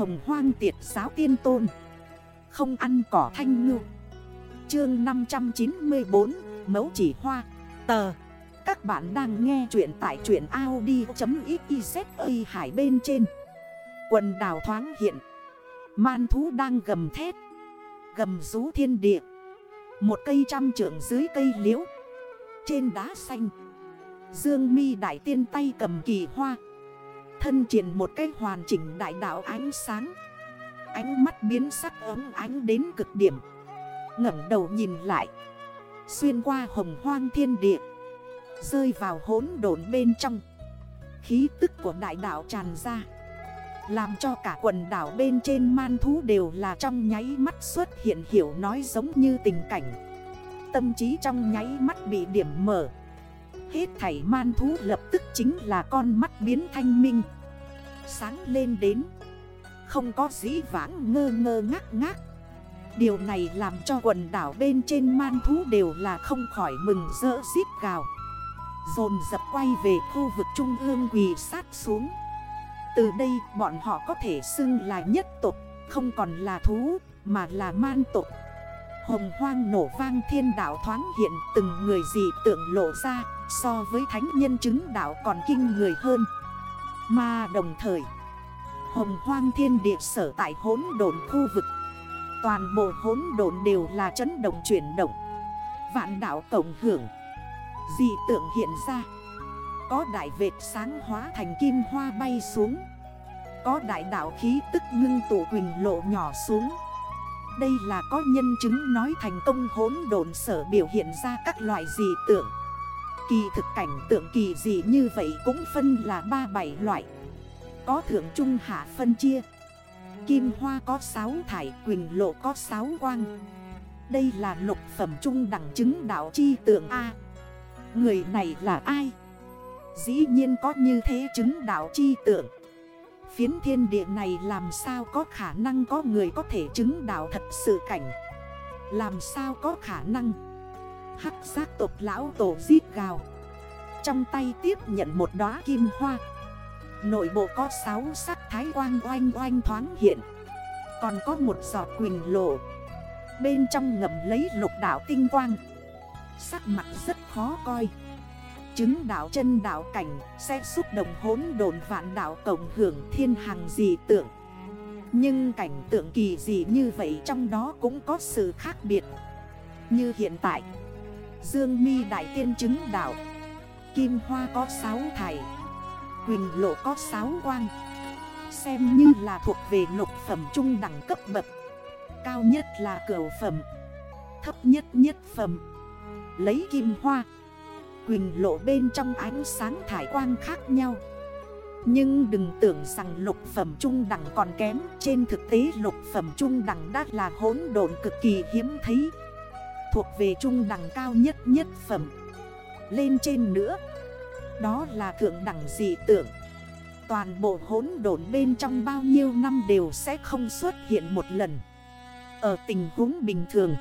hồng hoang tiệt giáo tiên tôn. Không ăn cỏ thanh ngư. Chương 594 Mấu chỉ hoa. Tờ. Các bạn đang nghe chuyện tại chuyện Audi.xyz hải bên trên. Quần đảo thoáng hiện. Man thú đang gầm thét. Gầm rú thiên địa. Một cây trăm trượng dưới cây liễu. Trên đá xanh. Dương mi đại tiên tay cầm kỳ hoa. Thân triển một cái hoàn chỉnh đại đạo ánh sáng. Ánh mắt biến sắc ấm ánh đến cực điểm. Ngẩng đầu nhìn lại. Xuyên qua hồng hoang thiên địa. Rơi vào hốn đồn bên trong. Khí tức của đại đạo tràn ra. Làm cho cả quần đảo bên trên man thú đều là trong nháy mắt xuất hiện, hiểu nói giống như tình cảnh. Tâm trí trong nháy mắt bị điểm mở. Hết thảy man thú lập tức chính là con mắt biến thanh minh. Sáng lên đến, Không có dĩ vãng ngơ ngơ ngác ngác. Điều này làm cho quần đảo bên trên man thú đều là không khỏi mừng rỡ xít gào. Dồn dập quay về khu vực trung ương quỳ sát xuống. Từ đây bọn họ có thể xưng là nhất tục Không còn là thú, mà là man tục Hồng hoang nổ vang thiên đảo thoáng hiện, từng người dị tượng lộ ra, So với thánh nhân chứng đảo còn kinh người hơn. Mà đồng thời, Hồng hoang thiên địa sở tại hốn đồn khu vực, Toàn bộ hốn đồn đều là chấn động chuyển động, Vạn đảo tổng hưởng, Dị tượng hiện ra. Có đại vệt sáng hóa thành kim hoa bay xuống, Có đại đảo khí tức ngưng tụ quỳnh lộ nhỏ xuống. Đây là có nhân chứng nói thành công hỗn độn sở biểu hiện ra các loại dị tượng. Kỳ thực cảnh tượng kỳ dị như vậy cũng phân là 3-7 loại. Có thượng trung hạ phân chia. Kim hoa có 6 thải quỳnh lộ có 6 quang. Đây là lục phẩm trung đẳng chứng đạo chi tượng A. Người này là ai? Dĩ nhiên có như thế chứng đạo chi tượng. Phiến thiên địa này làm sao có khả năng có người có thể chứng đạo thật sự cảnh? Làm sao có khả năng? Hắc giác tộc lão tổ giết gào. Trong tay tiếp nhận một đóa kim hoa. Nội bộ có 6 sắc thái oanh oanh oanh thoáng hiện. Còn có một giọt quỳnh lộ. Bên trong ngầm lấy lục đảo tinh quang. Sắc mặt rất khó coi. Chứng đảo chân đảo cảnh, Sẽ xúc động hốn đồn vạn đảo tổng hưởng thiên hàng dị tượng. Nhưng cảnh tượng kỳ dị như vậy trong đó cũng có sự khác biệt. Như hiện tại, Dương mi đại tiên chứng đảo Kim hoa có 6 thải, Quỳnh lộ có 6 quang, Xem như là thuộc về lục phẩm trung đẳng cấp bậc. Cao nhất là cửu phẩm, Thấp nhất nhất phẩm. Lấy kim hoa Quỳnh lộ bên trong ánh sáng thải quang khác nhau. Nhưng đừng tưởng rằng lục phẩm trung đẳng còn kém, Trên thực tế lục phẩm trung đẳng đã là hỗn độn cực kỳ hiếm thấy. Thuộc về trung đẳng cao nhất nhất phẩm. Lên trên nữa. Đó là thượng đẳng dị tưởng? Toàn bộ hỗn độn bên trong bao nhiêu năm đều sẽ không xuất hiện một lần. Ở tình huống bình thường,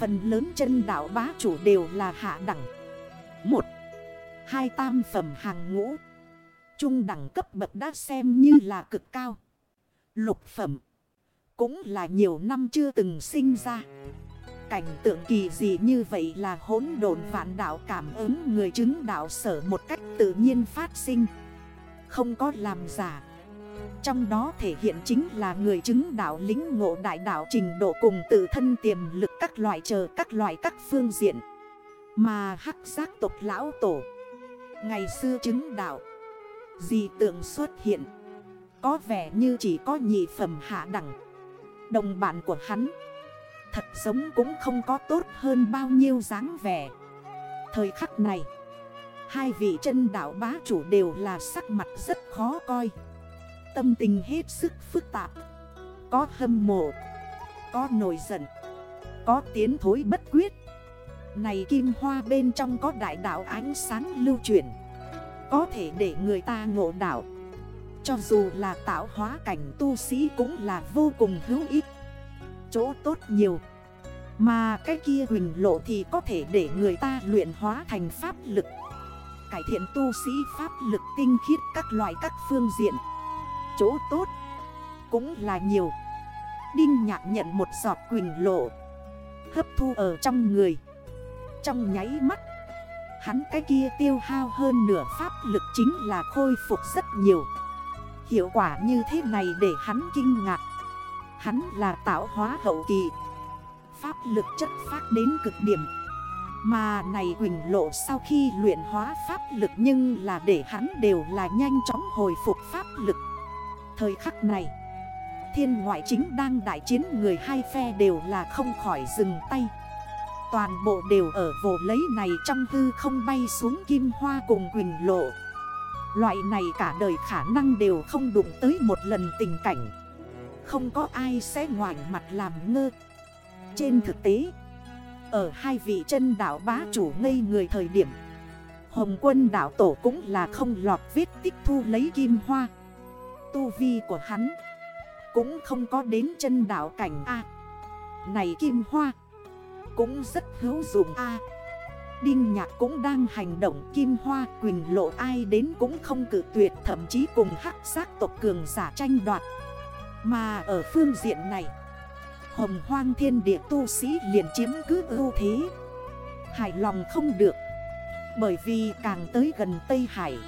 Phần lớn chân đảo bá chủ đều là hạ đẳng một. Hai tam phẩm hàng ngũ. Trung đẳng cấp bậc đã xem như là cực cao. Lục phẩm Cũng là nhiều năm chưa từng sinh ra. Cảnh tượng kỳ dị như vậy là hỗn độn vạn đạo cảm ứng người chứng đạo sở một cách tự nhiên phát sinh. Không có làm giả. Trong đó thể hiện chính là người chứng đạo lính ngộ đại đạo trình độ cùng tự thân tiềm lực các loại chờ các loại các phương diện. Mà hắc giác tộc lão tổ. Ngày xưa chứng đạo. Dị tượng xuất hiện. Có vẻ như chỉ có nhị phẩm hạ đẳng. Đồng bạn của hắn. Thật giống cũng không có tốt hơn bao nhiêu dáng vẻ. Thời khắc này, Hai vị chân đạo bá chủ đều là sắc mặt rất khó coi. Tâm tình hết sức phức tạp. Có hâm mộ. Có nổi giận. Có tiến thối bất quyết. Này kim hoa bên trong có đại đạo ánh sáng lưu chuyển. Có thể để người ta ngộ đạo. Cho dù là tạo hóa cảnh tu sĩ cũng là vô cùng hữu ích. Chỗ tốt nhiều. Mà cái kia huỳnh lộ thì có thể để người ta luyện hóa thành pháp lực. Cải thiện tu sĩ pháp lực tinh khiết các loại các phương diện. Chỗ tốt cũng là nhiều. Đinh nhạc nhận một giọt quỳnh lộ. Hấp thu ở trong người. Trong nháy mắt. Hắn cái kia tiêu hao hơn nửa pháp lực chính là khôi phục rất nhiều. Hiệu quả như thế này để hắn kinh ngạc. Hắn là tạo hóa hậu kỳ. Pháp lực chất phát đến cực điểm. Mà này Quỳnh Lộ sau khi luyện hóa pháp lực Nhưng là để hắn đều là nhanh chóng hồi phục pháp lực. Thời khắc này, Thiên ngoại chính đang đại chiến người hai phe đều là không khỏi dừng tay. Toàn bộ đều ở vồ lấy này trong hư không bay xuống kim hoa cùng Quỳnh Lộ. Loại này cả đời khả năng đều không đụng tới một lần tình cảnh. Không có ai sẽ ngoảnh mặt làm ngơ. Trên thực tế, Ở hai vị chân đảo bá chủ ngây người thời điểm, Hồng quân đảo tổ cũng là không lọt vết tích thu lấy kim hoa. Tu vi của hắn Cũng không có đến chân đảo cảnh A. Này kim hoa cũng rất hữu dụng. A. Đinh Nhạc cũng đang hành động kim hoa quỳnh lộ, ai đến cũng không cử tuyệt, Thậm chí cùng hắc giác tộc cường giả tranh đoạt. Mà ở phương diện này, Hồng hoang thiên địa tu sĩ liền chiếm cứ ưu thế. Hài lòng không được, Bởi vì càng tới gần Tây Hải,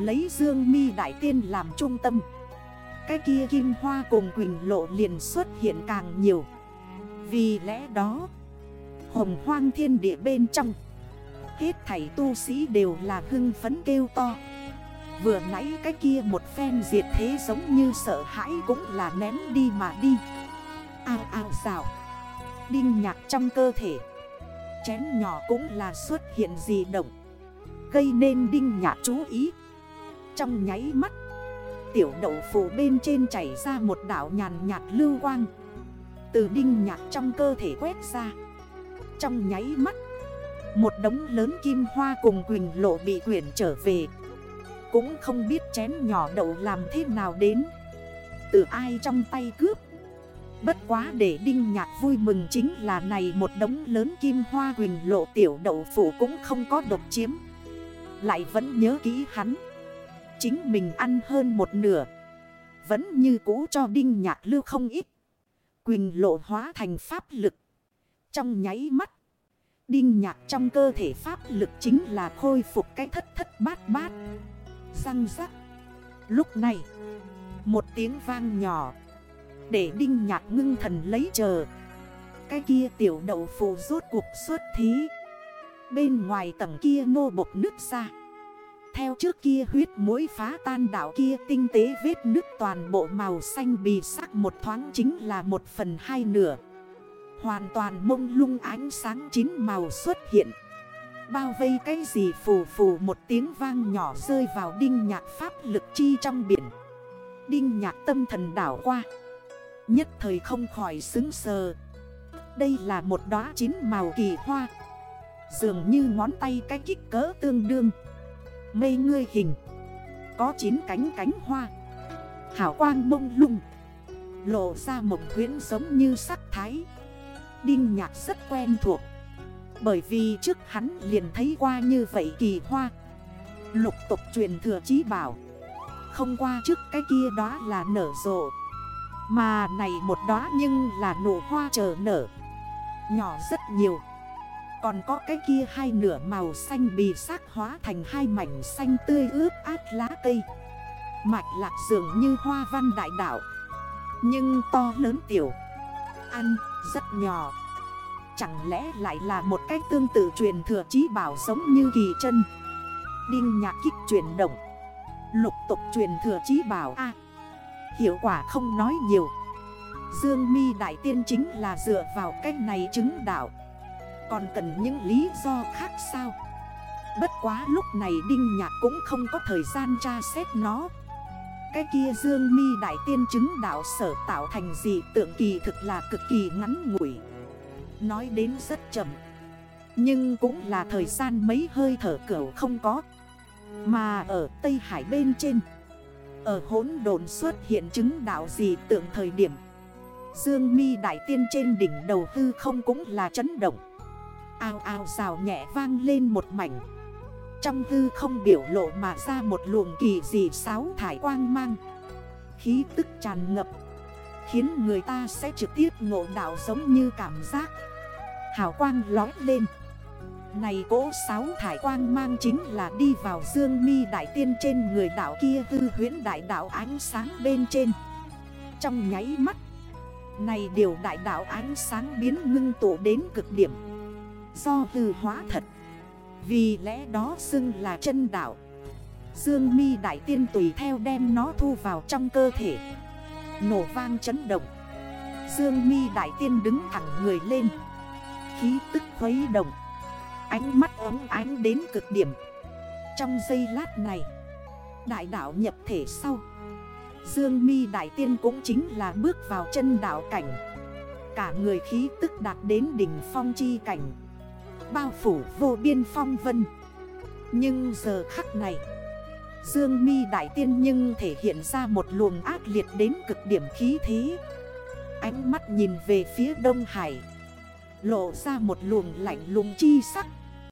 Lấy Dương mi Đại Tiên làm trung tâm, Cái kia kim hoa cùng quỳnh lộ liền xuất hiện càng nhiều. Vì lẽ đó Hồng hoang thiên địa bên trong. Hết thảy tu sĩ đều là hưng phấn kêu to. Vừa nãy cái kia một phen diệt thế giống như sợ hãi cũng là ném đi mà đi. Ao ao rào Đinh nhạc trong cơ thể. Chén nhỏ cũng là xuất hiện gì động. Gây nên đinh nhạc chú ý. Trong nháy mắt, Tiểu đậu phủ bên trên chảy ra một đảo nhàn nhạt lưu quang. Từ đinh nhạc trong cơ thể quét ra. Trong nháy mắt. Một đống lớn kim hoa cùng quỳnh lộ bị quyển trở về. Cũng không biết chén nhỏ đậu làm thế nào đến. Từ ai trong tay cướp. Bất quá để đinh nhạc vui mừng chính là này một đống lớn kim hoa quỳnh lộ tiểu đậu phủ cũng không có độc chiếm. Lại vẫn nhớ kỹ hắn. Chính mình ăn hơn một nửa. Vẫn như cũ cho đinh nhạc lưu không ít. Quỳnh lộ hóa thành pháp lực. Trong nháy mắt. Đinh nhạc trong cơ thể pháp lực chính là khôi phục cái thất thất bát bát. Răng rắc. Lúc này, Một tiếng vang nhỏ. Để đinh nhạc ngưng thần lấy chờ. Cái kia tiểu đậu phù rốt cuộc xuất thí. Bên ngoài tầng kia nô bột nước ra. Theo trước kia huyết mũi phá tan đảo kia tinh tế vết nước toàn bộ màu xanh bì sắc một thoáng chính là một phần hai nửa. Hoàn toàn mông lung ánh sáng chín màu xuất hiện. Bao vây cái gì phù phù một tiếng vang nhỏ rơi vào đinh nhạc pháp lực chi trong biển. Đinh nhạc tâm thần đảo qua. Nhất thời không khỏi xứng sờ. Đây là một đóa chín màu kỳ hoa. Dường như ngón tay cái kích cỡ tương đương. Mây ngươi hình. Có chín cánh cánh hoa. Hảo quang mông lung. Lộ ra một huyến giống như sắc thái. Đinh nhạc rất quen thuộc. Bởi vì trước hắn liền thấy qua như vậy kỳ hoa. Lục tục truyền thừa chí bảo. Không qua trước cái kia đó là nở rộ. Mà này một đó nhưng là nụ hoa chờ nở. Nhỏ rất nhiều. Còn có cái kia hai nửa màu xanh bì sắc hóa thành hai mảnh xanh tươi ướp át lá cây. Mạch lạc dường như hoa văn đại đạo. Nhưng to lớn tiểu. Ăn, rất nhỏ. Chẳng lẽ lại là một cách tương tự truyền thừa trí bảo giống như kỳ chân? Đinh nhạc kích chuyển động. Lục tục truyền thừa trí bảo A. Hiệu quả không nói nhiều. Dương mi đại tiên chính là dựa vào cách này chứng đạo. Còn cần những lý do khác sao? Bất quá lúc này Đinh Nhạc cũng không có thời gian tra xét nó. Cái kia Dương mi đại tiên chứng đạo sở tạo thành gì tượng kỳ thực là cực kỳ ngắn ngủi. Nói đến rất chậm. Nhưng cũng là thời gian mấy hơi thở cửu không có. Mà ở Tây Hải bên trên, Ở hốn đồn xuất hiện chứng đạo gì tượng thời điểm, Dương mi đại tiên trên đỉnh đầu tư không cũng là chấn động. Ao ao rào nhẹ vang lên một mảnh. Trong tư không biểu lộ mà ra một luồng kỳ dị sáo thải quang mang. Khí tức tràn ngập, Khiến người ta sẽ trực tiếp ngộ đạo giống như cảm giác. Hào quang lói lên. Này cỗ sáu thải quang mang chính là đi vào dương mi đại tiên trên người đảo kia hư huyến đại đảo ánh sáng bên trên. Trong nháy mắt, Này điều đại đảo ánh sáng biến ngưng tụ đến cực điểm. Do hư hóa thật vì lẽ đó xưng là chân đạo. Dương mi đại tiên tùy theo đem nó thu vào trong cơ thể. Nổ vang chấn động. Dương mi đại tiên đứng thẳng người lên. Khí tức khuấy động. Ánh mắt ấm ánh đến cực điểm. Trong giây lát này, Đại đảo nhập thể sau. Dương mi đại tiên cũng chính là bước vào chân đảo cảnh. Cả người khí tức đạt đến đỉnh phong chi cảnh. Bao phủ vô biên phong vân. Nhưng giờ khắc này, Dương mi đại tiên nhưng thể hiện ra một luồng ác liệt đến cực điểm khí thế. Ánh mắt nhìn về phía Đông Hải, Lộ ra một luồng lạnh lùng chi sắc.